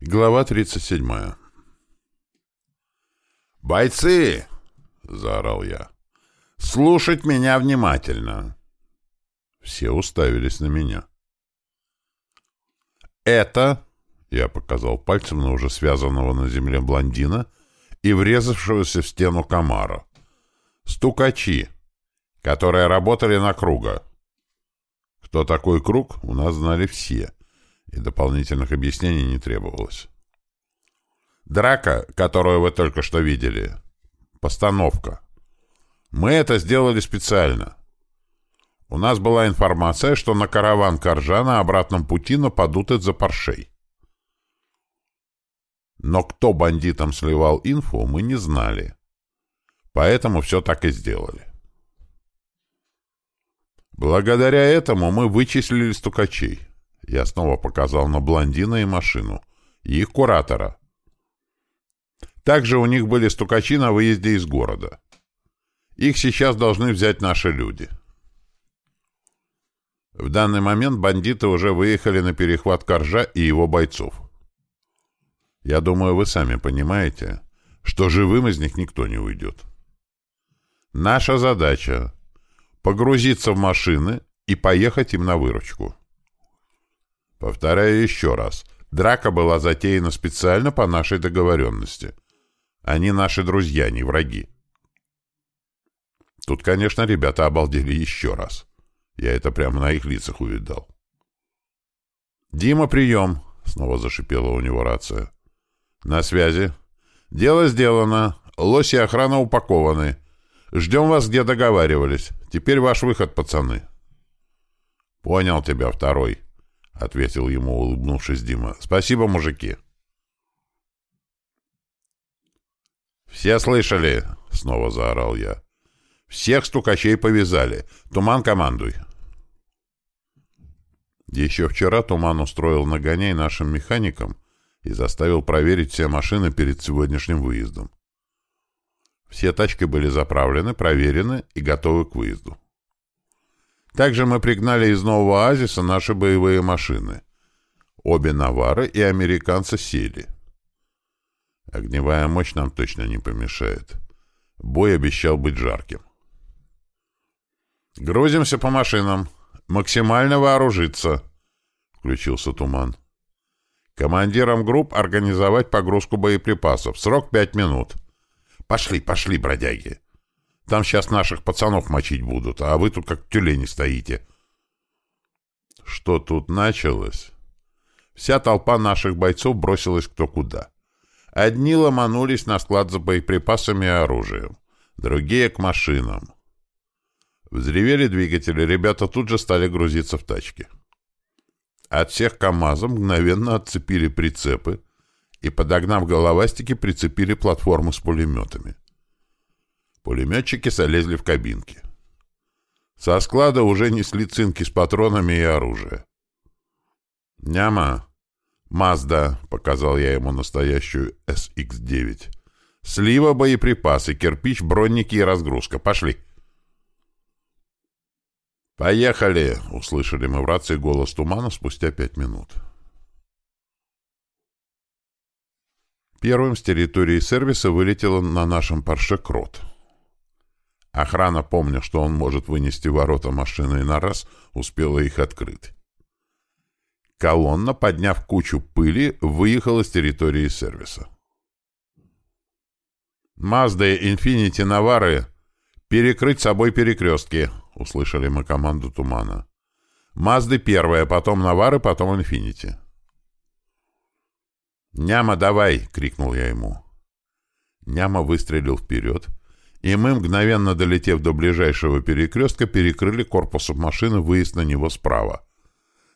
Глава 37 «Бойцы!» — заорал я. «Слушать меня внимательно!» Все уставились на меня. «Это...» — я показал пальцем на уже связанного на земле блондина и врезавшегося в стену комара. «Стукачи, которые работали на круга». Кто такой круг, у нас знали все — и дополнительных объяснений не требовалось. Драка, которую вы только что видели. Постановка. Мы это сделали специально. У нас была информация, что на караван Коржа на обратном пути нападут из-за паршей. Но кто бандитам сливал инфу, мы не знали. Поэтому все так и сделали. Благодаря этому мы вычислили стукачей. Я снова показал на блондина и машину. И их куратора. Также у них были стукачи на выезде из города. Их сейчас должны взять наши люди. В данный момент бандиты уже выехали на перехват Коржа и его бойцов. Я думаю, вы сами понимаете, что живым из них никто не уйдет. Наша задача — погрузиться в машины и поехать им на выручку. Повторяю еще раз. Драка была затеяна специально по нашей договоренности. Они наши друзья, не враги. Тут, конечно, ребята обалдели еще раз. Я это прямо на их лицах увидал. «Дима, прием!» — снова зашипела у него рация. «На связи. Дело сделано. Лоси и охрана упакованы. Ждем вас, где договаривались. Теперь ваш выход, пацаны». «Понял тебя, второй», — ответил ему, улыбнувшись Дима. — Спасибо, мужики. — Все слышали? — снова заорал я. — Всех стукачей повязали. Туман, командуй. Еще вчера Туман устроил нагоняй нашим механикам и заставил проверить все машины перед сегодняшним выездом. Все тачки были заправлены, проверены и готовы к выезду. Также мы пригнали из Нового Оазиса наши боевые машины. Обе навары и американцы сели. Огневая мощь нам точно не помешает. Бой обещал быть жарким. «Грузимся по машинам. Максимально вооружиться», — включился туман. «Командирам групп организовать погрузку боеприпасов. Срок пять минут. Пошли, пошли, бродяги!» Там сейчас наших пацанов мочить будут, а вы тут как тюлени стоите. Что тут началось? Вся толпа наших бойцов бросилась кто куда. Одни ломанулись на склад за боеприпасами и оружием, другие — к машинам. Взревели двигатели, ребята тут же стали грузиться в тачки. От всех КАМАЗов мгновенно отцепили прицепы и, подогнав головастики, прицепили платформу с пулеметами. Пулеметчики солезли в кабинки. Со склада уже несли цинки с патронами и оружием. «Няма! Мазда!» — показал я ему настоящую SX-9. «Слива, боеприпасы, кирпич, бронники и разгрузка. Пошли!» «Поехали!» — услышали мы в рации голос тумана спустя пять минут. Первым с территории сервиса вылетел на нашем Порше Крот. Охрана, помня, что он может вынести ворота машины на раз, успела их открыть. Колонна, подняв кучу пыли, выехала с территории сервиса. «Мазды, Инфинити, Навары! Перекрыть собой перекрестки!» — услышали мы команду Тумана. «Мазды первая, потом Навары, потом Инфинити». «Няма, давай!» — крикнул я ему. Няма выстрелил вперед, и мы, мгновенно долетев до ближайшего перекрестка, перекрыли корпусом машины выезд на него справа.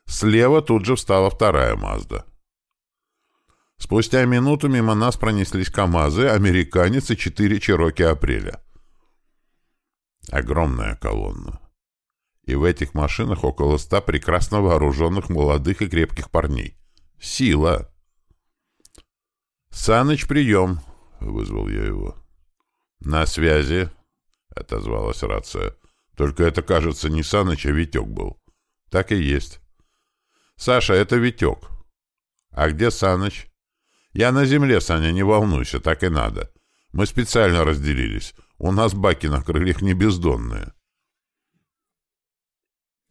Слева тут же встала вторая «Мазда». Спустя минуту мимо нас пронеслись КАМАЗы, американец и четыре «Чероки Апреля». Огромная колонна. И в этих машинах около ста прекрасно вооруженных молодых и крепких парней. Сила! «Саныч, прием!» — вызвал я его. «На связи», — отозвалась рация. «Только это, кажется, не Саныч, а Витек был». «Так и есть». «Саша, это Витек». «А где Саныч?» Я на земле, Саня, не волнуйся, так и надо. Мы специально разделились. У нас баки на крыльях не бездонные.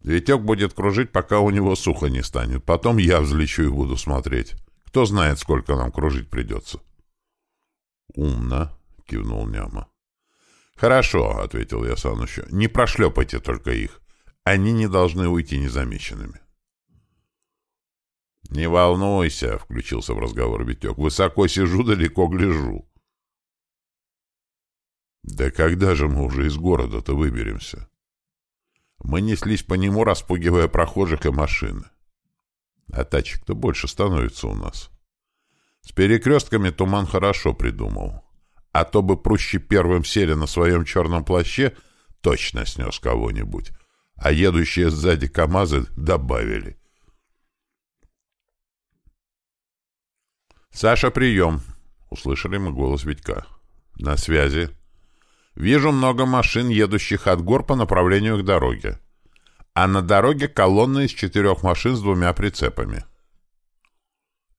Витек будет кружить, пока у него сухо не станет. Потом я взлечу и буду смотреть. Кто знает, сколько нам кружить придется. — Умно, — кивнул Няма. — Хорошо, — ответил я Санучу. — Не прошлепайте только их. Они не должны уйти незамеченными. — Не волнуйся, — включился в разговор Витек. — Высоко сижу, далеко гляжу. — Да когда же мы уже из города-то выберемся? Мы неслись по нему, распугивая прохожих и машины. А тачек-то больше становится у нас. С перекрестками Туман хорошо придумал. А то бы прущи первым сели на своем черном плаще, точно снес кого-нибудь. А едущие сзади КамАЗы добавили. «Саша, прием!» — услышали мы голос Витька. «На связи!» Вижу много машин, едущих от гор по направлению к дороге. А на дороге колонна из четырех машин с двумя прицепами.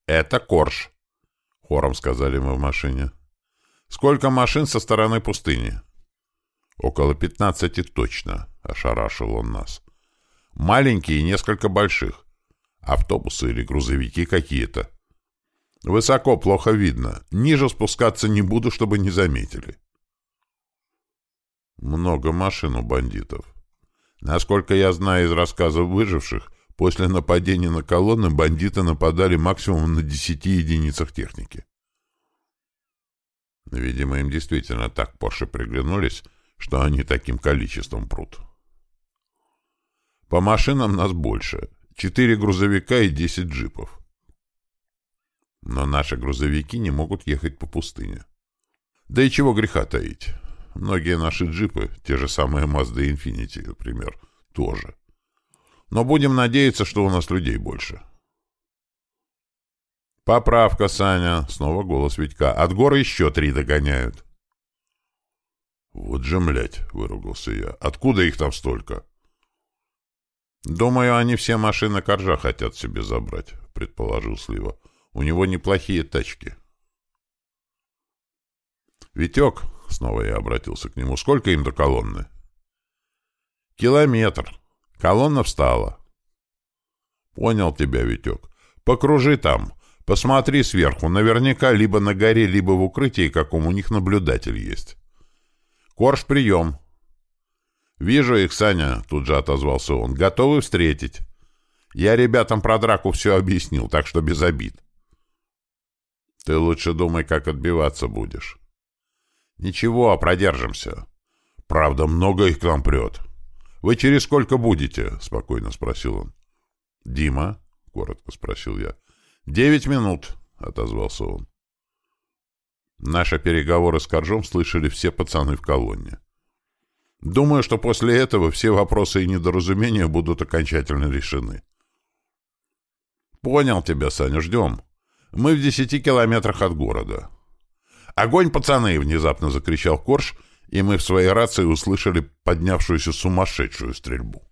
«Это Корж», — хором сказали мы в машине. «Сколько машин со стороны пустыни?» «Около пятнадцати точно», — ошарашил он нас. «Маленькие и несколько больших. Автобусы или грузовики какие-то. Высоко плохо видно. Ниже спускаться не буду, чтобы не заметили». Много машин у бандитов. Насколько я знаю из рассказов выживших, после нападения на колонны бандиты нападали максимум на 10 единицах техники. Видимо, им действительно так Порше приглянулись, что они таким количеством прут. По машинам нас больше. Четыре грузовика и десять джипов. Но наши грузовики не могут ехать по пустыне. Да и чего греха таить. Многие наши джипы, те же самые Mazda Infiniti, например, тоже. Но будем надеяться, что у нас людей больше. «Поправка, Саня!» — снова голос Витька. «От горы еще три догоняют». «Вот же, млять!» — выругался я. «Откуда их там столько?» «Думаю, они все машины Коржа хотят себе забрать», — предположил Слива. «У него неплохие тачки». «Витек, Снова я обратился к нему. Сколько им до колонны? Километр. Колонна встала. Понял тебя, Витек. Покружи там. Посмотри сверху. Наверняка либо на горе, либо в укрытии, каком у них наблюдатель есть. Корж, прием. Вижу их, Саня, тут же отозвался он. Готовы встретить. Я ребятам про драку все объяснил, так что без обид. Ты лучше думай, как отбиваться будешь. «Ничего, продержимся. Правда, много их к нам прет. Вы через сколько будете?» — спокойно спросил он. «Дима?» — коротко спросил я. «Девять минут», — отозвался он. Наши переговоры с Коржом слышали все пацаны в колонне. Думаю, что после этого все вопросы и недоразумения будут окончательно решены. «Понял тебя, Саня, ждем. Мы в десяти километрах от города. «Огонь, пацаны!» — внезапно закричал Корж, и мы в своей рации услышали поднявшуюся сумасшедшую стрельбу.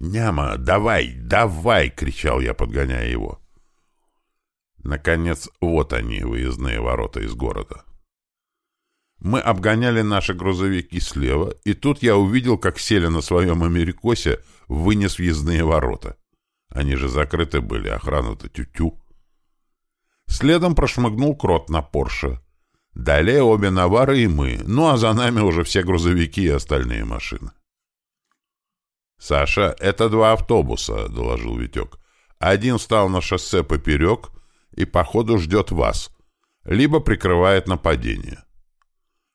«Няма, давай, давай!» — кричал я, подгоняя его. Наконец, вот они, выездные ворота из города. Мы обгоняли наши грузовики слева, и тут я увидел, как сели на своем «Америкосе» вынес въездные ворота. Они же закрыты были, охрана-то тю-тю. Следом прошмыгнул крот на Порше. Далее обе навары и мы, ну а за нами уже все грузовики и остальные машины. «Саша, это два автобуса», — доложил Витек. «Один встал на шоссе поперек и, походу, ждет вас, либо прикрывает нападение.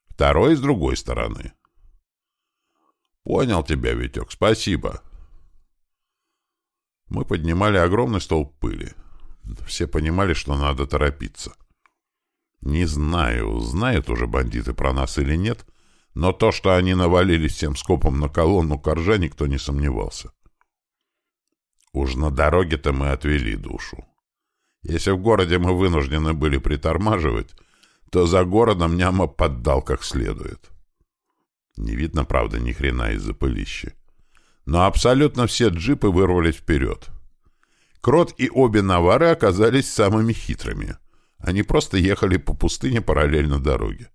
Второй с другой стороны». «Понял тебя, Витек, спасибо». Мы поднимали огромный столб пыли. Все понимали, что надо торопиться. Не знаю, знают уже бандиты про нас или нет, но то, что они навалились всем скопом на колонну коржа, никто не сомневался. Уж на дороге-то мы отвели душу. Если в городе мы вынуждены были притормаживать, то за городом Няма поддал как следует. Не видно, правда, ни хрена из-за пылища. Но абсолютно все джипы вырвались вперед. Крот и обе навары оказались самыми хитрыми. Они просто ехали по пустыне параллельно дороге.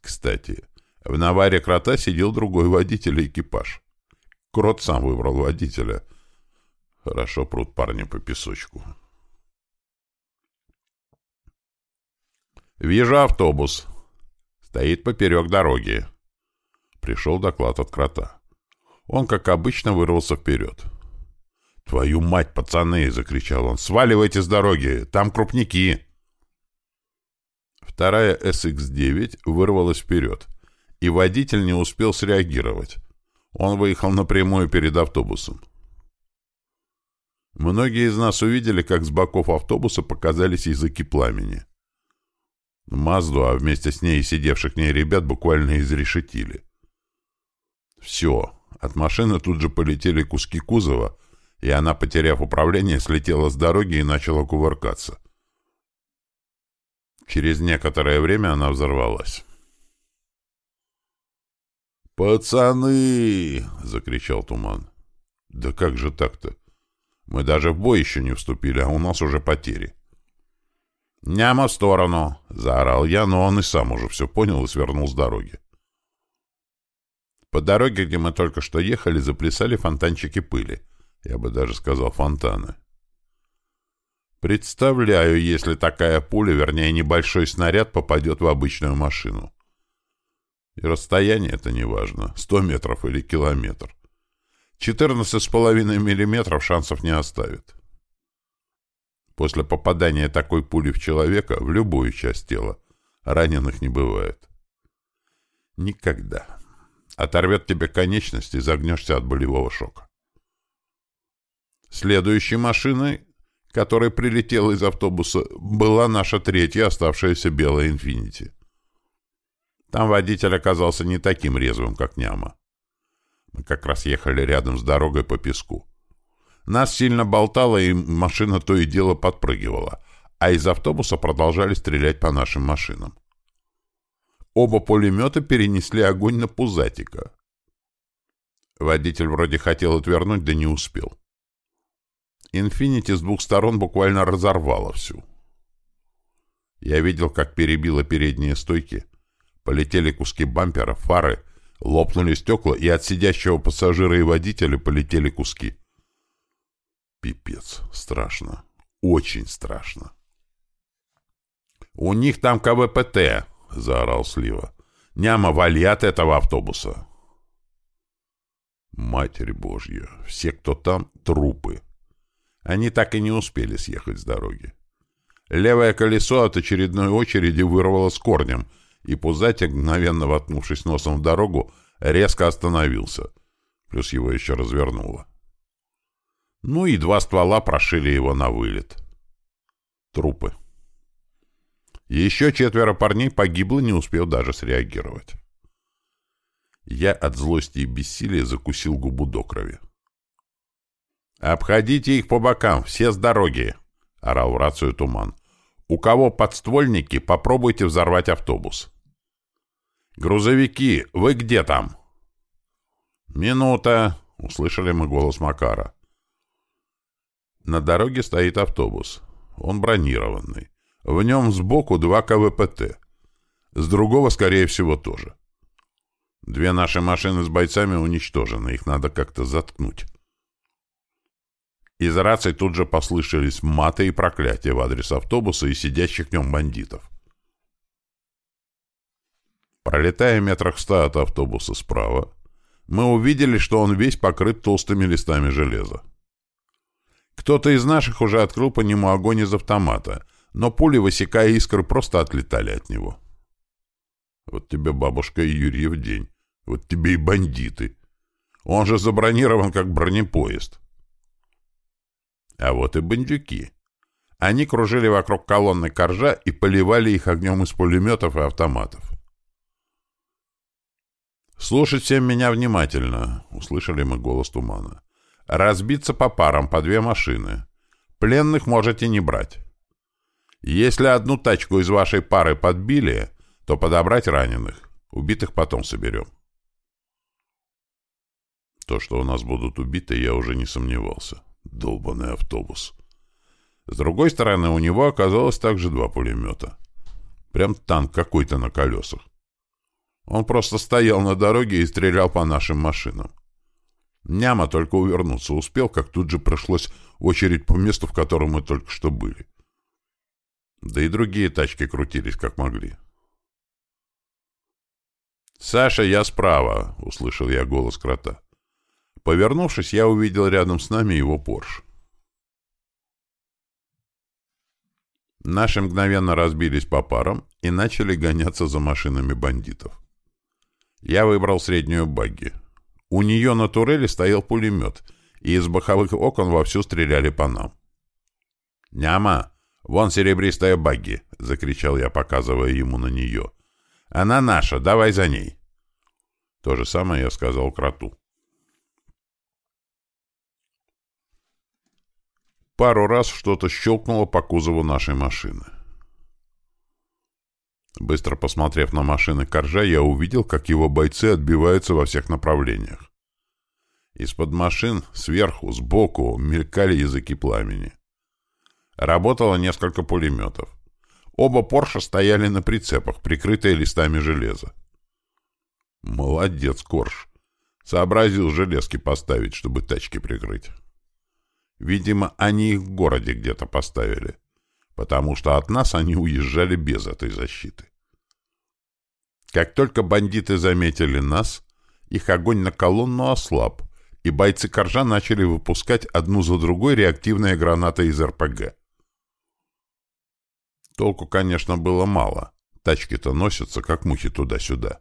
Кстати, в наваре крота сидел другой водитель и экипаж. Крот сам выбрал водителя. Хорошо прут парни по песочку. «Вижу автобус. Стоит поперек дороги». Пришел доклад от крота. Он, как обычно, вырвался вперед. «Твою мать, пацаны!» — закричал он. «Сваливайте с дороги! Там крупники!» Вторая SX-9 вырвалась вперед, и водитель не успел среагировать. Он выехал напрямую перед автобусом. Многие из нас увидели, как с боков автобуса показались языки пламени. Мазду, а вместе с ней и сидевших в ней ребят буквально изрешетили. Все. От машины тут же полетели куски кузова, и она, потеряв управление, слетела с дороги и начала кувыркаться. Через некоторое время она взорвалась. «Пацаны!» — закричал Туман. «Да как же так-то? Мы даже в бой еще не вступили, а у нас уже потери». «Няма в сторону!» — заорал я, но он и сам уже все понял и свернул с дороги. По дороге, где мы только что ехали, заплясали фонтанчики пыли. Я бы даже сказал фонтаны. Представляю, если такая пуля, вернее небольшой снаряд, попадет в обычную машину. И расстояние это не важно, 100 метров или километр. 14,5 миллиметров шансов не оставит. После попадания такой пули в человека, в любую часть тела, раненых не бывает. Никогда. Оторвет тебе конечность и загнешься от болевого шока. Следующей машиной, которая прилетела из автобуса, была наша третья оставшаяся белая «Инфинити». Там водитель оказался не таким резвым, как Няма. Мы как раз ехали рядом с дорогой по песку. Нас сильно болтало, и машина то и дело подпрыгивала, а из автобуса продолжали стрелять по нашим машинам. Оба пулемета перенесли огонь на Пузатика. Водитель вроде хотел отвернуть, да не успел. «Инфинити» с двух сторон буквально разорвало всю. Я видел, как перебило передние стойки. Полетели куски бампера, фары, лопнули стекла, и от сидящего пассажира и водителя полетели куски. Пипец. Страшно. Очень страшно. «У них там КВПТ!» — заорал Слива. «Няма, вали от этого автобуса!» Матерь Божья! Все, кто там, трупы. Они так и не успели съехать с дороги. Левое колесо от очередной очереди вырвало с корнем, и Пузатик, мгновенно воткнувшись носом в дорогу, резко остановился. Плюс его еще развернуло. Ну и два ствола прошили его на вылет. Трупы. Еще четверо парней погибло, не успев даже среагировать. Я от злости и бессилия закусил губу до крови. «Обходите их по бокам, все с дороги!» — орал в рацию Туман. «У кого подствольники, попробуйте взорвать автобус». «Грузовики, вы где там?» «Минута!» — услышали мы голос Макара. На дороге стоит автобус. Он бронированный. В нем сбоку два КВПТ. С другого, скорее всего, тоже. Две наши машины с бойцами уничтожены. Их надо как-то заткнуть. Из раций тут же послышались маты и проклятия в адрес автобуса и сидящих в нем бандитов. Пролетая метрах ста от автобуса справа, мы увидели, что он весь покрыт толстыми листами железа. Кто-то из наших уже открыл по нему огонь из автомата, но пули, высекая искры, просто отлетали от него. Вот тебе бабушка и Юрий в день. Вот тебе и бандиты. Он же забронирован как бронепоезд. А вот и бандюки. Они кружили вокруг колонны коржа и поливали их огнем из пулеметов и автоматов. «Слушать всем меня внимательно», — услышали мы голос тумана. Разбиться по парам, по две машины. Пленных можете не брать. Если одну тачку из вашей пары подбили, то подобрать раненых. Убитых потом соберем. То, что у нас будут убиты, я уже не сомневался. Долбанный автобус. С другой стороны, у него оказалось также два пулемета. Прям танк какой-то на колесах. Он просто стоял на дороге и стрелял по нашим машинам. Няма только увернуться успел, как тут же пришлось очередь по месту, в котором мы только что были. Да и другие тачки крутились, как могли. «Саша, я справа!» — услышал я голос крота. Повернувшись, я увидел рядом с нами его Порш. Наши мгновенно разбились по парам и начали гоняться за машинами бандитов. Я выбрал среднюю багги. У нее на турели стоял пулемет, и из боковых окон вовсю стреляли по нам. «Няма! Вон серебристая багги!» — закричал я, показывая ему на нее. «Она наша, давай за ней!» То же самое я сказал кроту. Пару раз что-то щелкнуло по кузову нашей машины. Быстро посмотрев на машины Коржа, я увидел, как его бойцы отбиваются во всех направлениях. Из-под машин, сверху, сбоку мелькали языки пламени. Работало несколько пулеметов. Оба Порша стояли на прицепах, прикрытые листами железа. Молодец, Корж. Сообразил железки поставить, чтобы тачки прикрыть. Видимо, они их в городе где-то поставили, потому что от нас они уезжали без этой защиты. Как только бандиты заметили нас, их огонь на колонну ослаб, и бойцы Коржа начали выпускать одну за другой реактивные гранаты из РПГ. Толку, конечно, было мало. Тачки-то носятся, как мухи туда-сюда.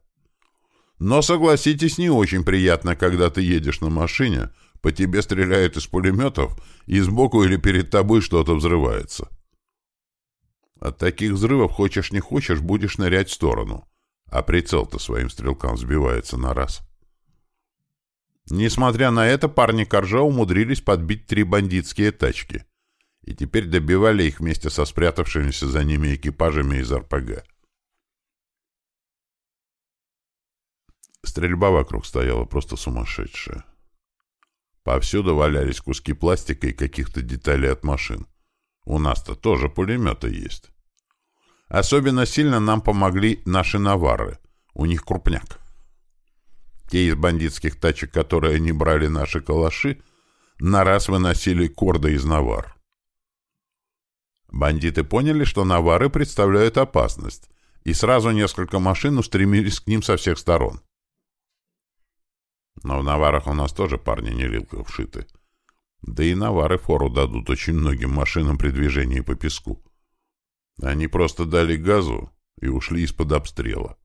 Но, согласитесь, не очень приятно, когда ты едешь на машине, по тебе стреляют из пулеметов, и сбоку или перед тобой что-то взрывается. От таких взрывов, хочешь не хочешь, будешь нырять в сторону, а прицел-то своим стрелкам сбивается на раз. Несмотря на это, парни Коржа умудрились подбить три бандитские тачки, и теперь добивали их вместе со спрятавшимися за ними экипажами из РПГ. Стрельба вокруг стояла просто сумасшедшая. Повсюду валялись куски пластика и каких-то деталей от машин. У нас-то тоже пулеметы есть. Особенно сильно нам помогли наши навары. У них крупняк. Те из бандитских тачек, которые они брали наши калаши, на раз выносили корды из навар. Бандиты поняли, что навары представляют опасность, и сразу несколько машин устремились к ним со всех сторон. Но в наварах у нас тоже парни не лилка вшиты. Да и навары фору дадут очень многим машинам при движении по песку. Они просто дали газу и ушли из-под обстрела.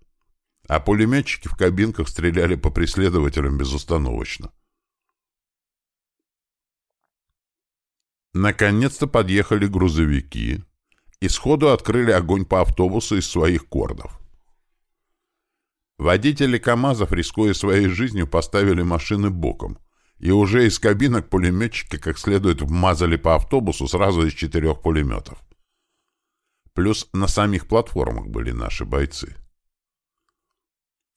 А пулеметчики в кабинках стреляли по преследователям безостановочно. Наконец-то подъехали грузовики и сходу открыли огонь по автобусу из своих кордов. Водители КАМАЗов, рискуя своей жизнью, поставили машины боком, и уже из кабинок пулеметчики как следует вмазали по автобусу сразу из четырех пулеметов. Плюс на самих платформах были наши бойцы.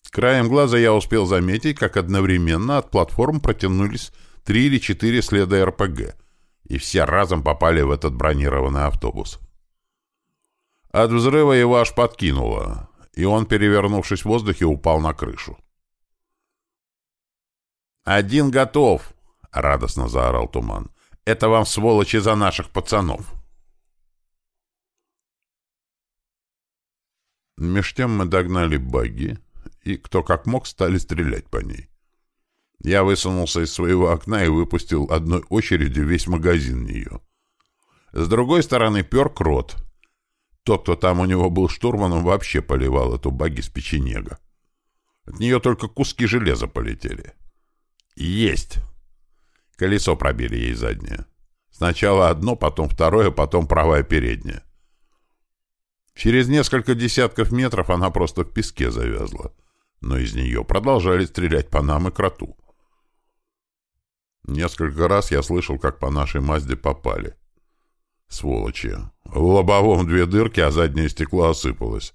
Краем глаза я успел заметить, как одновременно от платформ протянулись три или четыре следа РПГ, и все разом попали в этот бронированный автобус. От взрыва его аж подкинуло и он, перевернувшись в воздухе, упал на крышу. «Один готов!» — радостно заорал Туман. «Это вам, сволочи, за наших пацанов!» Меж тем мы догнали багги, и кто как мог стали стрелять по ней. Я высунулся из своего окна и выпустил одной очередью весь магазин в нее. С другой стороны пер крот — тот, кто там у него был штурманом, вообще поливал эту баги с печенега. От нее только куски железа полетели. Есть! Колесо пробили ей заднее. Сначала одно, потом второе, потом правое переднее. Через несколько десятков метров она просто в песке завязла. Но из нее продолжали стрелять по нам и кроту. Несколько раз я слышал, как по нашей Мазде попали. Сволочи. В лобовом две дырки, а заднее стекло осыпалось.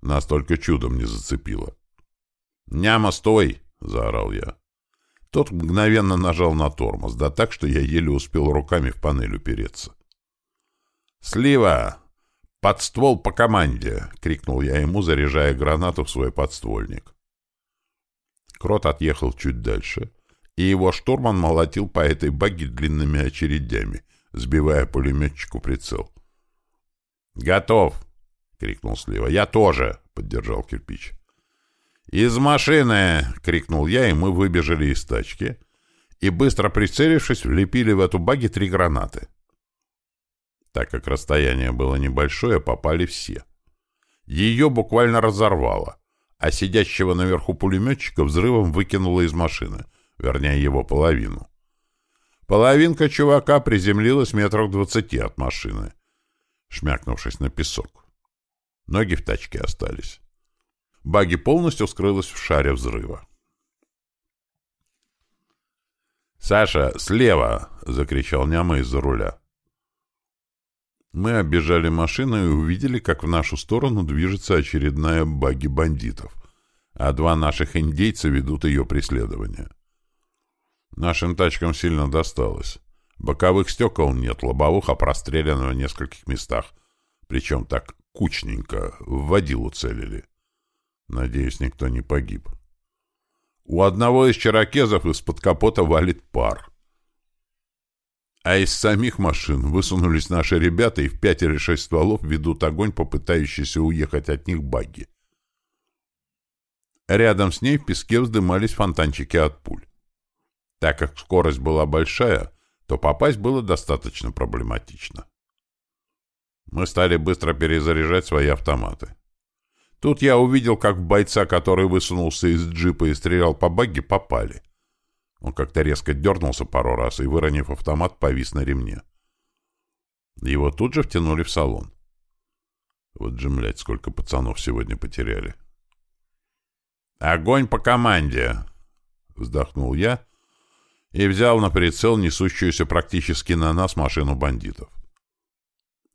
Настолько чудом не зацепило. «Няма, стой!» — заорал я. Тот мгновенно нажал на тормоз, да так, что я еле успел руками в панель упереться. «Слива! Под ствол по команде!» — крикнул я ему, заряжая гранату в свой подствольник. Крот отъехал чуть дальше, и его штурман молотил по этой баге длинными очередями, сбивая пулеметчику прицел. «Готов!» — крикнул Слива. «Я тоже!» — поддержал кирпич. «Из машины!» — крикнул я, и мы выбежали из тачки и, быстро прицелившись, влепили в эту баги три гранаты. Так как расстояние было небольшое, попали все. Ее буквально разорвало, а сидящего наверху пулеметчика взрывом выкинуло из машины, вернее, его половину. Половинка чувака приземлилась метрах двадцати от машины, шмякнувшись на песок. Ноги в тачке остались. Баги полностью скрылась в шаре взрыва. «Саша, слева!» — закричал Няма из-за руля. Мы оббежали машину и увидели, как в нашу сторону движется очередная баги бандитов, а два наших индейца ведут ее преследование. Нашим тачкам сильно досталось. Боковых стекол нет, лобовых, а простреляно в нескольких местах. Причем так кучненько, в водилу целили. Надеюсь, никто не погиб. У одного из черокезов из-под капота валит пар. А из самих машин высунулись наши ребята и в пять или шесть стволов ведут огонь, попытающийся уехать от них багги. Рядом с ней в песке вздымались фонтанчики от пуль. Так как скорость была большая, то попасть было достаточно проблематично. Мы стали быстро перезаряжать свои автоматы. Тут я увидел, как в бойца, который высунулся из джипа и стрелял по багги, попали. Он как-то резко дернулся пару раз и, выронив автомат, повис на ремне. Его тут же втянули в салон. Вот же, млядь, сколько пацанов сегодня потеряли. «Огонь по команде!» — вздохнул я и взял на прицел несущуюся практически на нас машину бандитов.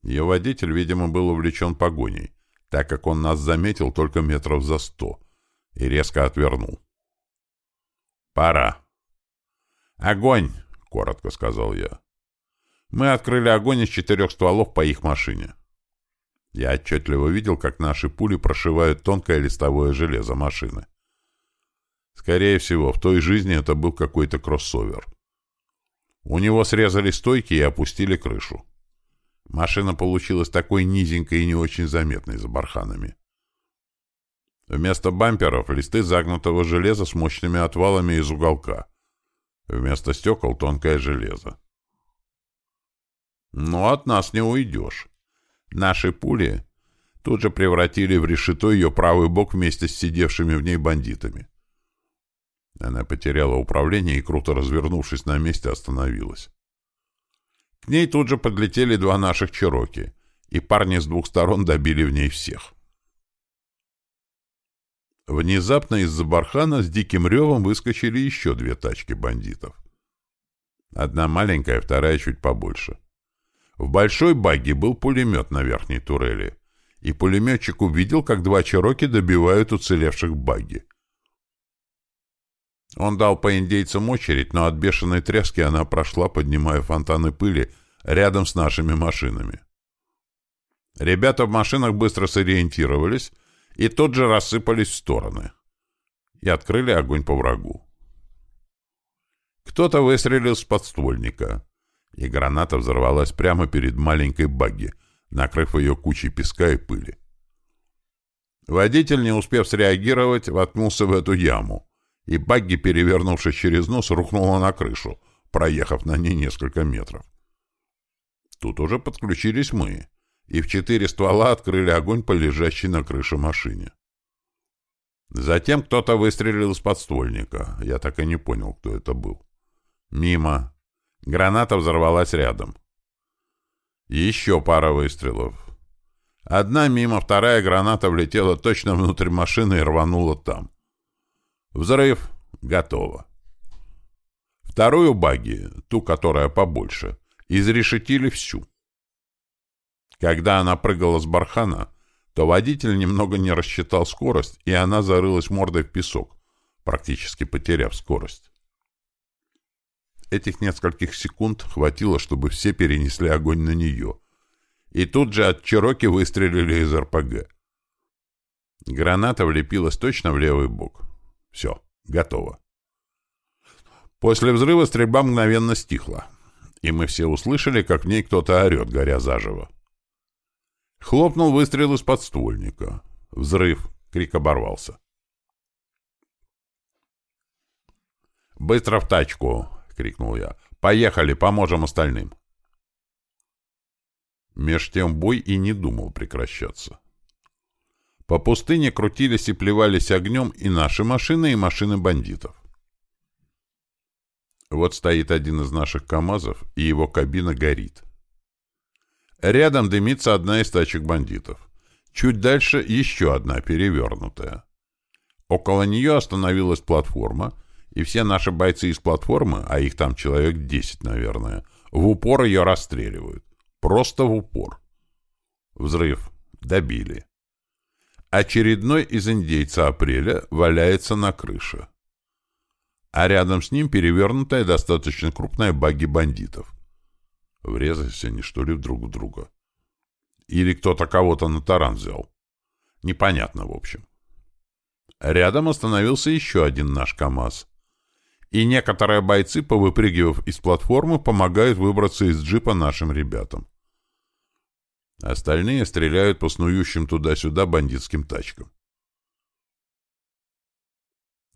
Ее водитель, видимо, был увлечен погоней так как он нас заметил только метров за сто и резко отвернул. «Пора». «Огонь!» — коротко сказал я. Мы открыли огонь из четырех стволов по их машине. Я отчетливо видел, как наши пули прошивают тонкое листовое железо машины. Скорее всего, в той жизни это был какой-то кроссовер. У него срезали стойки и опустили крышу. Машина получилась такой низенькой и не очень заметной за барханами. Вместо бамперов — листы загнутого железа с мощными отвалами из уголка. Вместо стекол — тонкое железо. Но от нас не уйдешь. Наши пули тут же превратили в решето ее правый бок вместе с сидевшими в ней бандитами. Она потеряла управление и, круто развернувшись на месте, остановилась. К ней тут же подлетели два наших чероки, и парни с двух сторон добили в ней всех. Внезапно из-за бархана с диким ревом выскочили еще две тачки бандитов. Одна маленькая, вторая чуть побольше. В большой баге был пулемет на верхней турели, и пулеметчик увидел, как два чероки добивают уцелевших баги. Он дал по индейцам очередь, но от бешеной тряски она прошла, поднимая фонтаны пыли рядом с нашими машинами. Ребята в машинах быстро сориентировались и тут же рассыпались в стороны и открыли огонь по врагу. Кто-то выстрелил с подствольника, и граната взорвалась прямо перед маленькой багги, накрыв ее кучей песка и пыли. Водитель, не успев среагировать, воткнулся в эту яму, и багги, перевернувшись через нос, рухнула на крышу, проехав на ней несколько метров. Тут уже подключились мы, и в четыре ствола открыли огонь по лежащей на крыше машине. Затем кто-то выстрелил из подствольника. Я так и не понял, кто это был. Мимо. Граната взорвалась рядом. Еще пара выстрелов. Одна мимо, вторая граната влетела точно внутрь машины и рванула там. Взрыв. Готово. Вторую баги, ту, которая побольше, изрешетили всю. Когда она прыгала с бархана, то водитель немного не рассчитал скорость, и она зарылась мордой в песок, практически потеряв скорость. этих нескольких секунд хватило, чтобы все перенесли огонь на нее. И тут же от Чироки выстрелили из РПГ. Граната влепилась точно в левый бок. Все, готово. После взрыва стрельба мгновенно стихла, и мы все услышали, как в ней кто-то орет, горя заживо. Хлопнул выстрел из подствольника. Взрыв. Крик оборвался. «Быстро в тачку!» — крикнул я. «Поехали, поможем остальным!» Меж тем бой и не думал прекращаться. По пустыне крутились и плевались огнем и наши машины, и машины бандитов. Вот стоит один из наших КАМАЗов, и его кабина горит. Рядом дымится одна из тачек бандитов. Чуть дальше еще одна перевернутая. Около нее остановилась платформа, и все наши бойцы из платформы, а их там человек 10, наверное, в упор ее расстреливают. Просто в упор. Взрыв. Добили. Очередной из индейца апреля валяется на крыше. А рядом с ним перевернутая достаточно крупная багги бандитов. Врезались они, что ли, друг в друга. Или кто-то кого-то на таран взял. Непонятно, в общем. Рядом остановился еще один наш КАМАЗ. И некоторые бойцы, повыпрыгивав из платформы, помогают выбраться из джипа нашим ребятам. Остальные стреляют по снующим туда-сюда бандитским тачкам.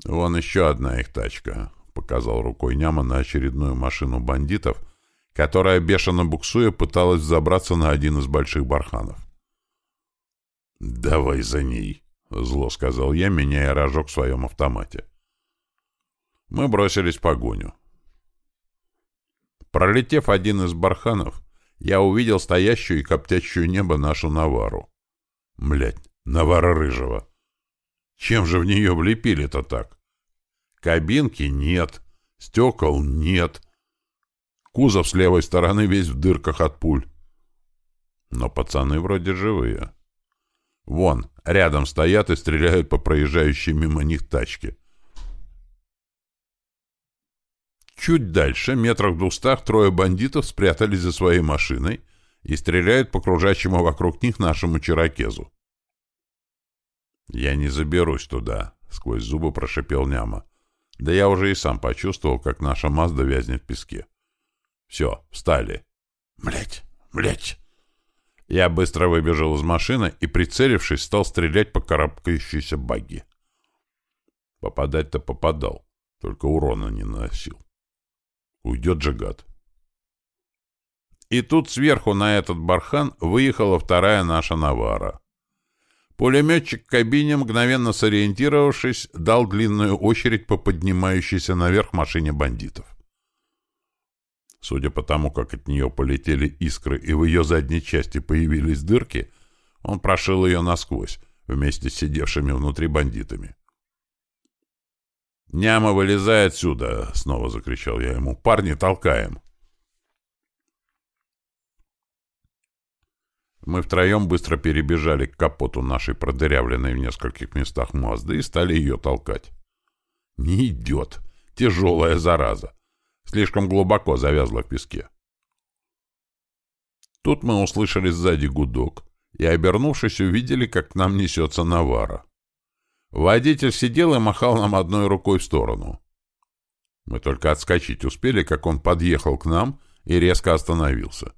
«Вон еще одна их тачка», — показал рукой Няма на очередную машину бандитов, которая, бешено буксуя, пыталась забраться на один из больших барханов. «Давай за ней», — зло сказал я, меняя рожок в своем автомате. Мы бросились в погоню. Пролетев один из барханов, я увидел стоящую и коптящую небо нашу Навару. Млять, Навара рыжего. Чем же в нее влепили-то так? Кабинки нет, стекол нет. Кузов с левой стороны весь в дырках от пуль. Но пацаны вроде живые. Вон, рядом стоят и стреляют по проезжающей мимо них тачке. Чуть дальше, метрах в двухстах, трое бандитов спрятались за своей машиной и стреляют по кружащему вокруг них нашему чирокезу. «Я не заберусь туда», — сквозь зубы прошипел Няма. «Да я уже и сам почувствовал, как наша Мазда вязнет в песке. Все, встали». «Млять, млять!» Я быстро выбежал из машины и, прицелившись, стал стрелять по карабкающейся багги. Попадать-то попадал, только урона не наносил. Уйдет же гад. И тут сверху на этот бархан выехала вторая наша Навара. Пулеметчик в кабине, мгновенно сориентировавшись, дал длинную очередь по поднимающейся наверх машине бандитов. Судя по тому, как от нее полетели искры и в ее задней части появились дырки, он прошил ее насквозь, вместе с сидевшими внутри бандитами. «Няма, вылезай отсюда!» — снова закричал я ему. «Парни, толкаем!» Мы втроем быстро перебежали к капоту нашей продырявленной в нескольких местах Мазды и стали ее толкать. «Не идет! Тяжелая зараза! Слишком глубоко завязла в песке!» Тут мы услышали сзади гудок и, обернувшись, увидели, как к нам несется Навара. Водитель сидел и махал нам одной рукой в сторону. Мы только отскочить успели, как он подъехал к нам и резко остановился.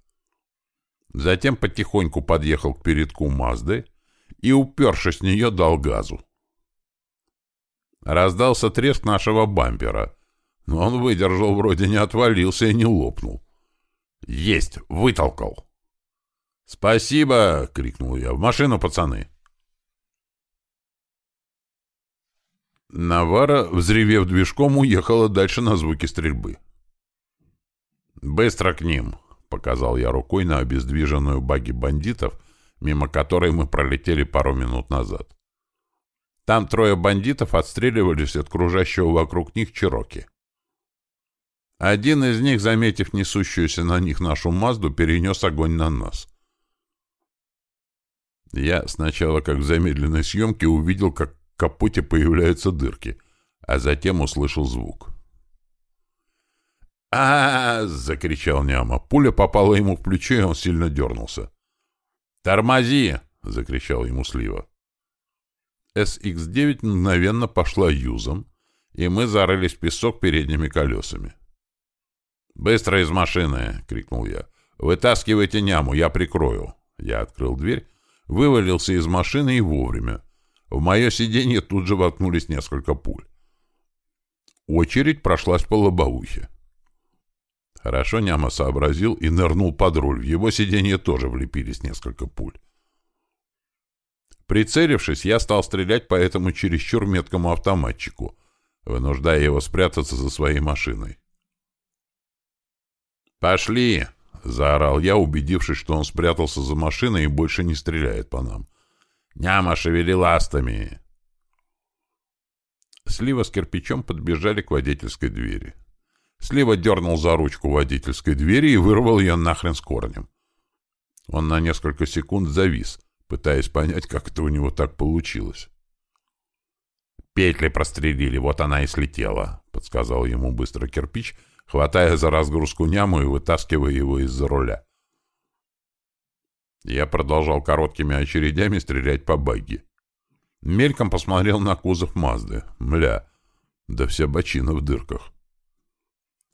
Затем потихоньку подъехал к передку Мазды и, упершись в нее, дал газу. Раздался треск нашего бампера, но он выдержал, вроде не отвалился и не лопнул. «Есть! Вытолкал!» «Спасибо!» — крикнул я. «В машину, пацаны!» Навара, взревев движком, уехала дальше на звуки стрельбы. «Быстро к ним!» — показал я рукой на обездвиженную баги бандитов, мимо которой мы пролетели пару минут назад. Там трое бандитов отстреливались от кружащего вокруг них Чироки. Один из них, заметив несущуюся на них нашу Мазду, перенес огонь на нас. Я сначала, как в замедленной съемке, увидел, как капоте появляются дырки, а затем услышал звук. а, -а, -а закричал Няма. Пуля попала ему в плечо, и он сильно дернулся. «Тормози!» — закричал ему Слива. SX-9 мгновенно пошла юзом, и мы зарылись в песок передними колесами. «Быстро из машины!» — крикнул я. «Вытаскивайте няму, я прикрою!» Я открыл дверь, вывалился из машины и вовремя. В мое сиденье тут же воткнулись несколько пуль. Очередь прошлась по лобовухе. Хорошо Няма сообразил и нырнул под руль. В его сиденье тоже влепились несколько пуль. Прицелившись, я стал стрелять по этому чересчур меткому автоматчику, вынуждая его спрятаться за своей машиной. «Пошли!» — заорал я, убедившись, что он спрятался за машиной и больше не стреляет по нам. «Няма, шевели ластами!» Слива с кирпичом подбежали к водительской двери. Слива дернул за ручку водительской двери и вырвал ее нахрен с корнем. Он на несколько секунд завис, пытаясь понять, как это у него так получилось. «Петли прострелили, вот она и слетела», — подсказал ему быстро кирпич, хватая за разгрузку няму и вытаскивая его из-за руля. Я продолжал короткими очередями стрелять по багги. Мельком посмотрел на кузов Мазды. Мля, да вся бочина в дырках.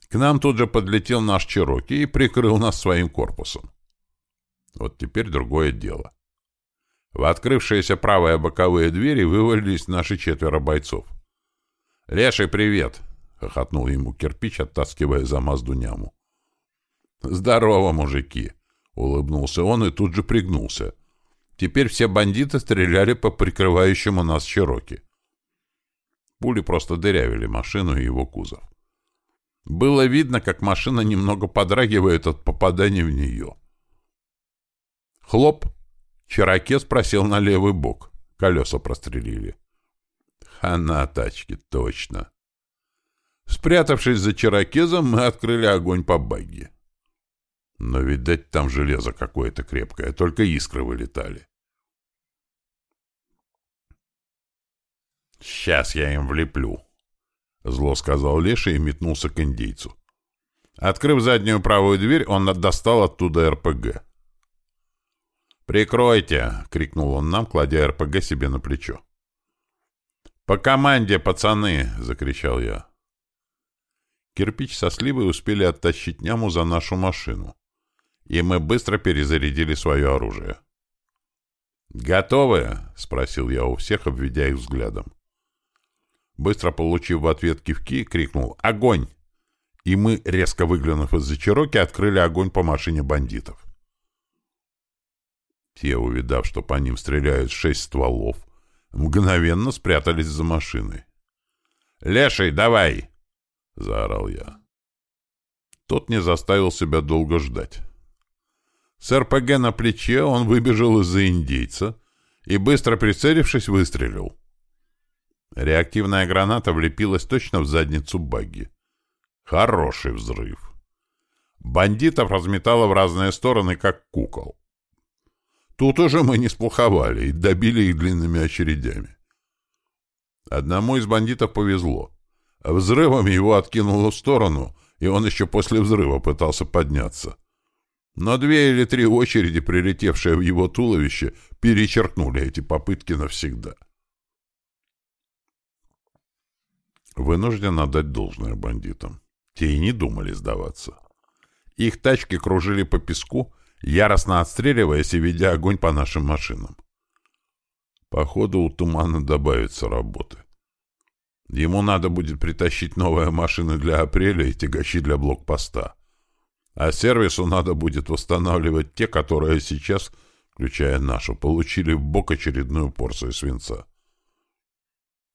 К нам тут же подлетел наш Чироки и прикрыл нас своим корпусом. Вот теперь другое дело. В открывшиеся правые боковые двери вывалились наши четверо бойцов. «Леший, привет!» — хохотнул ему кирпич, оттаскивая за Мазду няму. «Здорово, мужики!» — улыбнулся он и тут же пригнулся. Теперь все бандиты стреляли по прикрывающему нас Чироки. Пули просто дырявили машину и его кузов. Было видно, как машина немного подрагивает от попадания в нее. Хлоп! Чаракес просел на левый бок. Колеса прострелили. Хана тачки, точно. Спрятавшись за чаракезом, мы открыли огонь по багги. Но, видать, там железо какое-то крепкое, только искры вылетали. «Сейчас я им влеплю», Зло сказал Леша и метнулся к индейцу. Открыв заднюю правую дверь, он достал оттуда РПГ. «Прикройте!» — крикнул он нам, кладя РПГ себе на плечо. «По команде, пацаны!» — закричал я. Кирпич со сливой успели оттащить няму за нашу машину, и мы быстро перезарядили свое оружие. «Готовы?» — спросил я у всех, обведя их взглядом. Быстро получив в ответ кивки, крикнул «Огонь!» И мы, резко выглянув из-за Чироки, открыли огонь по машине бандитов. Те, увидав, что по ним стреляют шесть стволов, мгновенно спрятались за машиной. «Леший, давай!» — заорал я. Тот не заставил себя долго ждать. С РПГ на плече он выбежал из-за индейца и, быстро прицелившись, выстрелил. Реактивная граната влепилась точно в задницу багги. Хороший взрыв. Бандитов разметало в разные стороны, как кукол. Тут уже мы не сплоховали и добили их длинными очередями. Одному из бандитов повезло. Взрывом его откинуло в сторону, и он еще после взрыва пытался подняться. Но две или три очереди, прилетевшие в его туловище, перечеркнули эти попытки навсегда. — Вынужден отдать должное бандитам. Те и не думали сдаваться. Их тачки кружили по песку, яростно отстреливаясь и ведя огонь по нашим машинам. Походу, у Тумана добавится работы. Ему надо будет притащить новые машины для апреля и тягачи для блокпоста. А сервису надо будет восстанавливать те, которые сейчас, включая нашу, получили в бок очередную порцию свинца.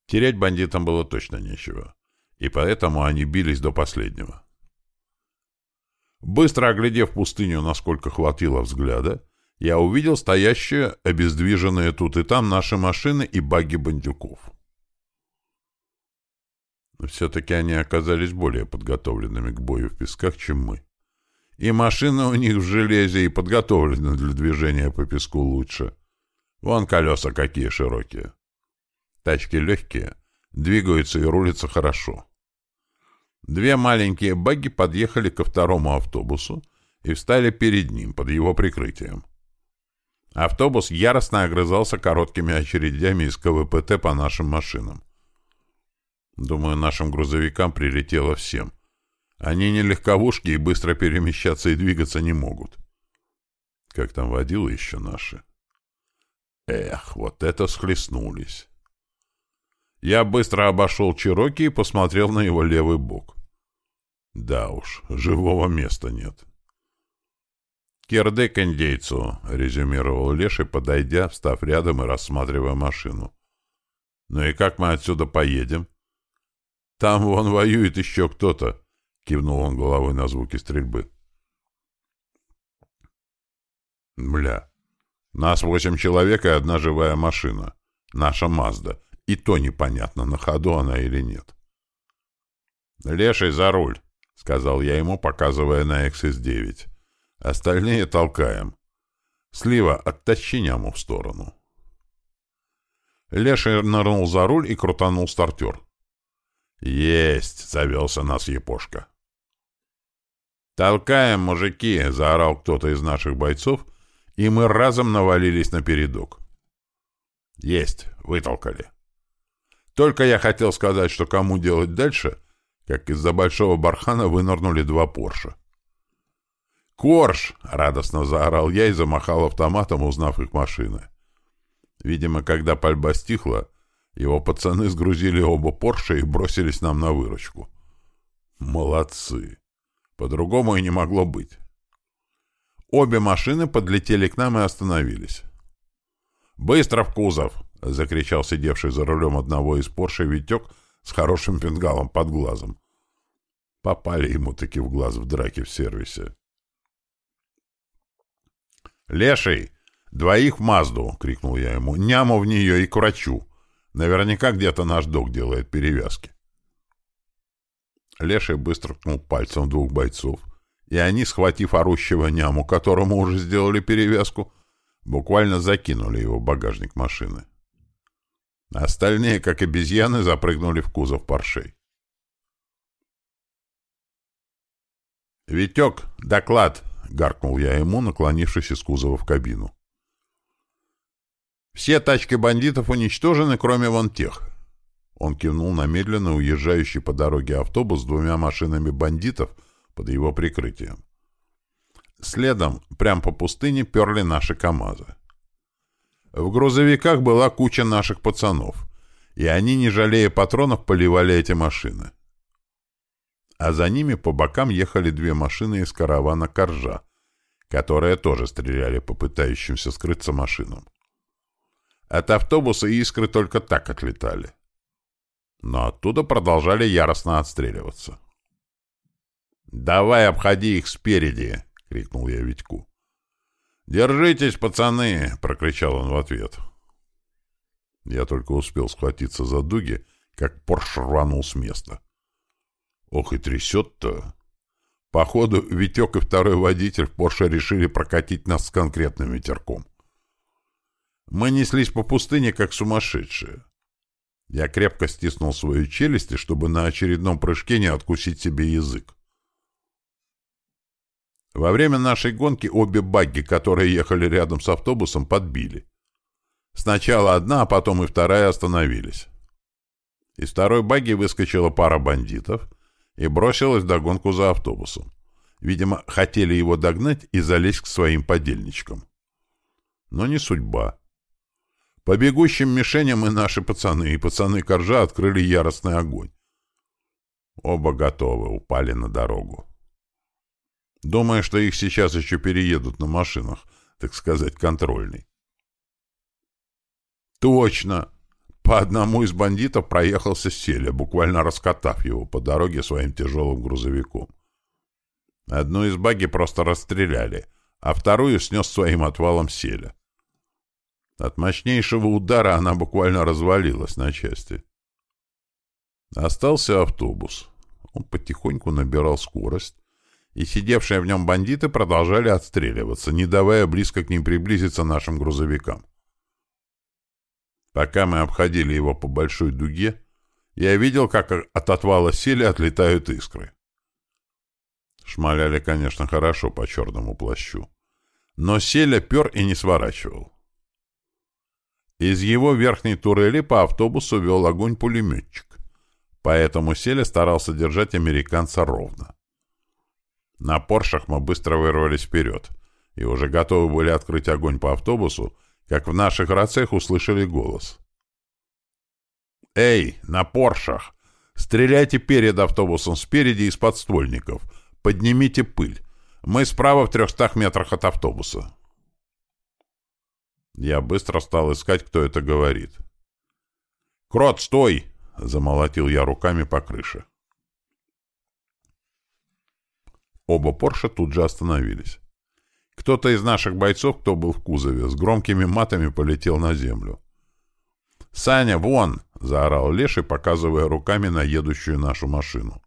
Терять бандитам было точно нечего, и поэтому они бились до последнего. Быстро оглядев пустыню, насколько хватило взгляда, я увидел стоящие, обездвиженные тут и там наши машины и баги бандюков. Все-таки они оказались более подготовленными к бою в песках, чем мы. И машины у них в железе и подготовлены для движения по песку лучше. Вон колеса какие широкие. Тачки легкие, двигаются и рулятся хорошо. Две маленькие багги подъехали ко второму автобусу и встали перед ним, под его прикрытием. Автобус яростно огрызался короткими очередями из КВПТ по нашим машинам. Думаю, нашим грузовикам прилетело всем. Они не легковушки и быстро перемещаться и двигаться не могут. Как там водило еще наши? Эх, вот это схлестнулись. Я быстро обошел Чироки и посмотрел на его левый бок. Да уж, живого места нет. «Кирдык индейцу», — резюмировал Леший, подойдя, встав рядом и рассматривая машину. «Ну и как мы отсюда поедем?» «Там вон воюет еще кто-то», — кивнул он головой на звуки стрельбы. «Бля, нас восемь человек и одна живая машина. Наша Мазда. И то непонятно, на ходу она или нет». «Леший за руль», — сказал я ему, показывая на XS-9. Остальные толкаем. Слива, оттащи няму в сторону. Леший нырнул за руль и крутанул стартер. «Есть!» — завелся нас Епошка. «Толкаем, мужики!» — заорал кто-то из наших бойцов, и мы разом навалились на передок. «Есть!» — вытолкали. Только я хотел сказать, что кому делать дальше, как из-за большого бархана вынырнули два Порша. «Корж!» — радостно заорал я и замахал автоматом, узнав их машины. Видимо, когда пальба стихла, его пацаны сгрузили оба Порше и бросились нам на выручку. Молодцы! По-другому и не могло быть. Обе машины подлетели к нам и остановились. «Быстро в кузов!» — закричал сидевший за рулем одного из Порше Витек с хорошим пингалом под глазом. Попали ему таки в глаз в драке в сервисе. «Леший! Двоих в Мазду!» — крикнул я ему. «Няму в нее и к врачу! Наверняка где-то наш док делает перевязки». Леший быстро ткнул пальцем двух бойцов, и они, схватив орущего няму, которому уже сделали перевязку, буквально закинули его в багажник машины. Остальные, как обезьяны, запрыгнули в кузов паршей. «Витек, доклад!» — гаркнул я ему, наклонившись из кузова в кабину. «Все тачки бандитов уничтожены, кроме вон тех». Он кивнул на медленно уезжающий по дороге автобус с двумя машинами бандитов под его прикрытием. Следом, прямо по пустыне, перли наши КАМАЗы. В грузовиках была куча наших пацанов, и они, не жалея патронов, поливали эти машины а за ними по бокам ехали две машины из каравана «Коржа», которые тоже стреляли по пытающимся скрыться машинам. От автобуса искры только так отлетали. Но оттуда продолжали яростно отстреливаться. «Давай обходи их спереди!» — крикнул я Витьку. «Держитесь, пацаны!» — прокричал он в ответ. Я только успел схватиться за дуги, как Порш рванул с места. Ох и трясет-то. Походу, Витек и второй водитель в Порше решили прокатить нас с конкретным ветерком. Мы неслись по пустыне, как сумасшедшие. Я крепко стиснул свою челюсть, чтобы на очередном прыжке не откусить себе язык. Во время нашей гонки обе багги, которые ехали рядом с автобусом, подбили. Сначала одна, а потом и вторая остановились. Из второй багги выскочила пара бандитов — и бросилась догонку за автобусом. Видимо, хотели его догнать и залезть к своим подельничкам. Но не судьба. По бегущим мишеням и наши пацаны, и пацаны Коржа открыли яростный огонь. Оба готовы, упали на дорогу. Думая, что их сейчас еще переедут на машинах, так сказать, контрольный. Точно! По одному из бандитов проехался Селя, буквально раскатав его по дороге своим тяжелым грузовиком. Одну из баги просто расстреляли, а вторую снес своим отвалом Селя. От мощнейшего удара она буквально развалилась на части. Остался автобус. Он потихоньку набирал скорость, и сидевшие в нем бандиты продолжали отстреливаться, не давая близко к ним приблизиться нашим грузовикам. Пока мы обходили его по большой дуге, Я видел, как от отвала сели отлетают искры. Шмаляли, конечно, хорошо по черному плащу. Но Селя пер и не сворачивал. Из его верхней турели по автобусу вел огонь пулеметчик. Поэтому Селя старался держать американца ровно. На Поршах мы быстро вырвались вперед и уже готовы были открыть огонь по автобусу, как в наших рациях услышали голос. «Эй, на Поршах! Стреляйте перед автобусом спереди из подствольников! Поднимите пыль! Мы справа в трехстах метрах от автобуса!» Я быстро стал искать, кто это говорит. «Крот, стой!» — замолотил я руками по крыше. Оба Порша тут же остановились. Кто-то из наших бойцов, кто был в кузове, с громкими матами полетел на землю. «Саня, вон!» — заорал Леший, показывая руками на едущую нашу машину.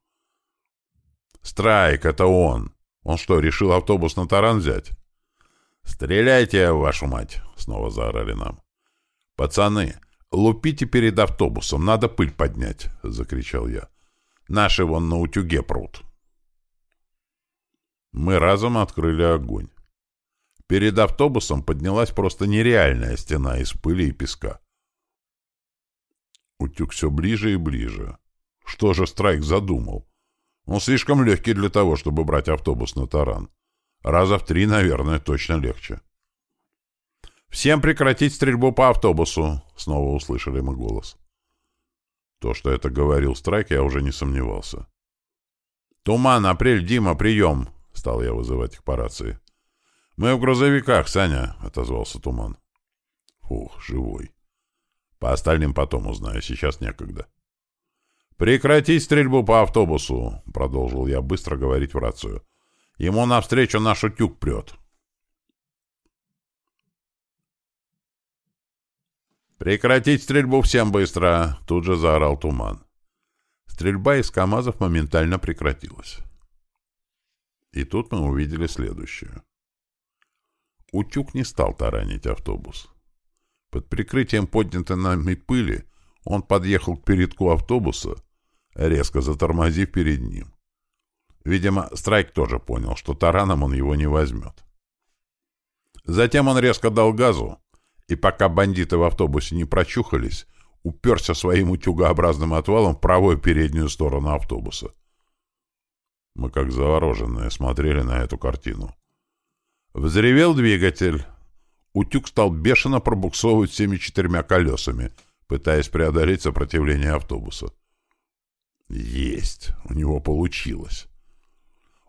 «Страйк, это он! Он что, решил автобус на таран взять?» «Стреляйте, вашу мать!» — снова заорали нам. «Пацаны, лупите перед автобусом, надо пыль поднять!» — закричал я. «Наши вон на утюге прут!» Мы разом открыли огонь. Перед автобусом поднялась просто нереальная стена из пыли и песка. Утюг все ближе и ближе. Что же Страйк задумал? Он слишком легкий для того, чтобы брать автобус на таран. Раза в три, наверное, точно легче. «Всем прекратить стрельбу по автобусу!» — снова услышали мы голос. То, что это говорил Страйк, я уже не сомневался. «Туман, апрель, Дима, прием!» — стал я вызывать их по рации. «Мы в грузовиках, Саня!» — отозвался Туман. «Фух, живой!» По остальным потом узнаю, сейчас некогда. «Прекратить стрельбу по автобусу!» — продолжил я быстро говорить в рацию. «Ему навстречу наш утюг прет!» «Прекратить стрельбу всем быстро!» — тут же заорал Туман. Стрельба из КАМАЗов моментально прекратилась. И тут мы увидели следующее. Утюг не стал таранить автобус. Под прикрытием поднятой нами пыли он подъехал к передку автобуса, резко затормозив перед ним. Видимо, Страйк тоже понял, что тараном он его не возьмет. Затем он резко дал газу, и пока бандиты в автобусе не прочухались, уперся своим утюгообразным отвалом в правую переднюю сторону автобуса. Мы, как завороженные, смотрели на эту картину. Взревел двигатель. Утюг стал бешено пробуксовывать всеми четырьмя колесами, пытаясь преодолеть сопротивление автобуса. Есть! У него получилось.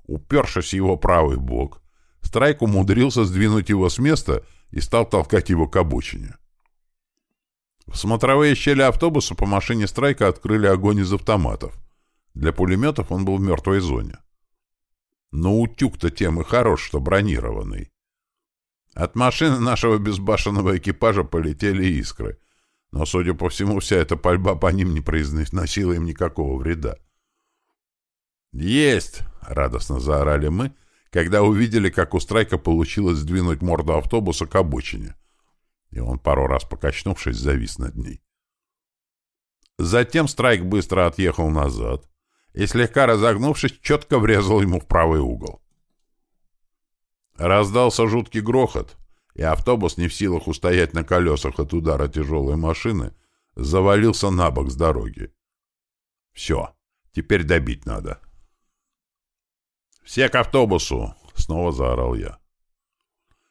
Упершись его правый бок, Страйк умудрился сдвинуть его с места и стал толкать его к обочине. В смотровые щели автобуса по машине Страйка открыли огонь из автоматов. Для пулеметов он был в мертвой зоне. Но утюг-то тем и хорош, что бронированный. От машины нашего безбашенного экипажа полетели искры. Но, судя по всему, вся эта пальба по ним не произносила им никакого вреда. «Есть!» — радостно заорали мы, когда увидели, как у Страйка получилось сдвинуть морду автобуса к обочине. И он, пару раз покачнувшись, завис над ней. Затем Страйк быстро отъехал назад и, слегка разогнувшись, четко врезал ему в правый угол. Раздался жуткий грохот, и автобус, не в силах устоять на колесах от удара тяжелой машины, завалился на бок с дороги. Все, теперь добить надо. «Все к автобусу!» — снова заорал я.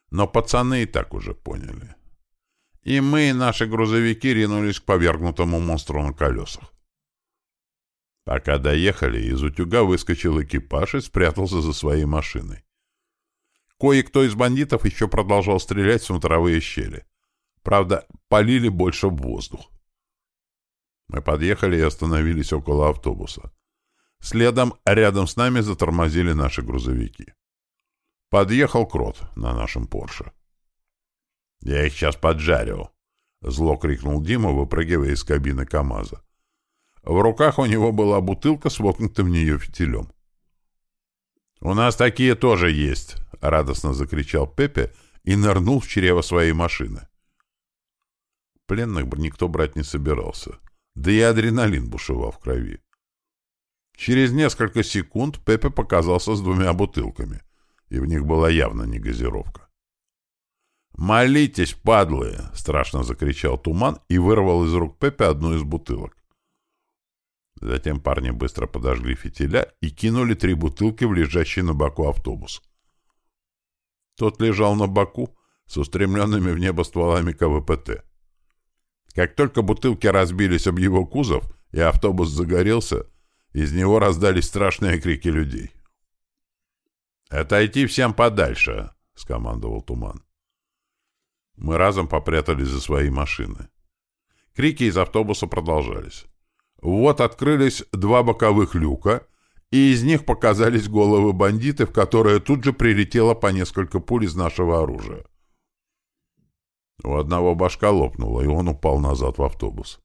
Но пацаны и так уже поняли. И мы, и наши грузовики ринулись к повергнутому монстру на колесах. Пока доехали, из утюга выскочил экипаж и спрятался за своей машиной. Кое-кто из бандитов еще продолжал стрелять в смотровые щели. Правда, полили больше в воздух. Мы подъехали и остановились около автобуса. Следом, рядом с нами затормозили наши грузовики. Подъехал Крот на нашем Порше. «Я их сейчас поджарю!» — зло крикнул Дима, выпрыгивая из кабины КамАЗа. В руках у него была бутылка с вокнутым в нее фитилем. «У нас такие тоже есть!» — радостно закричал Пепе и нырнул в чрево своей машины. Пленных никто брать не собирался. да и адреналин бушевал в крови. Через несколько секунд Пепе показался с двумя бутылками, и в них была явно не газировка. «Молитесь, падлы!» — страшно закричал Туман и вырвал из рук Пепе одну из бутылок. Затем парни быстро подожгли фитиля и кинули три бутылки в лежащий на боку автобус. Тот лежал на боку с устремленными в небо стволами КВПТ. Как только бутылки разбились об его кузов и автобус загорелся, из него раздались страшные крики людей. «Отойти всем подальше!» — скомандовал Туман. Мы разом попрятались за свои машины. Крики из автобуса продолжались. Вот открылись два боковых люка, и из них показались головы бандиты, в которые тут же прилетело по несколько пуль из нашего оружия. У одного башка лопнула, и он упал назад в автобус.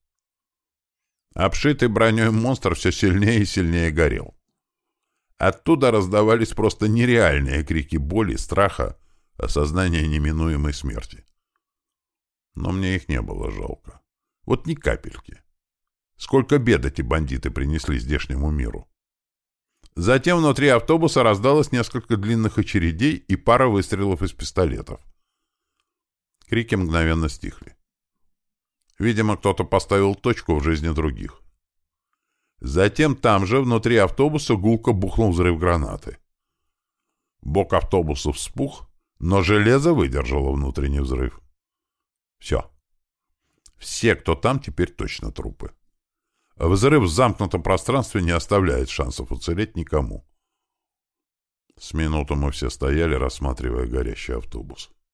Обшитый броней монстр все сильнее и сильнее горел. Оттуда раздавались просто нереальные крики боли, страха, осознания неминуемой смерти. Но мне их не было жалко. Вот ни капельки. Сколько бед эти бандиты принесли здешнему миру. Затем внутри автобуса раздалось несколько длинных очередей и пара выстрелов из пистолетов. Крики мгновенно стихли. Видимо, кто-то поставил точку в жизни других. Затем там же, внутри автобуса, гулко бухнул взрыв гранаты. Бок автобуса вспух, но железо выдержало внутренний взрыв. Все. Все, кто там, теперь точно трупы. Взрыв в замкнутом пространстве не оставляет шансов уцелеть никому. С минуту мы все стояли, рассматривая горящий автобус.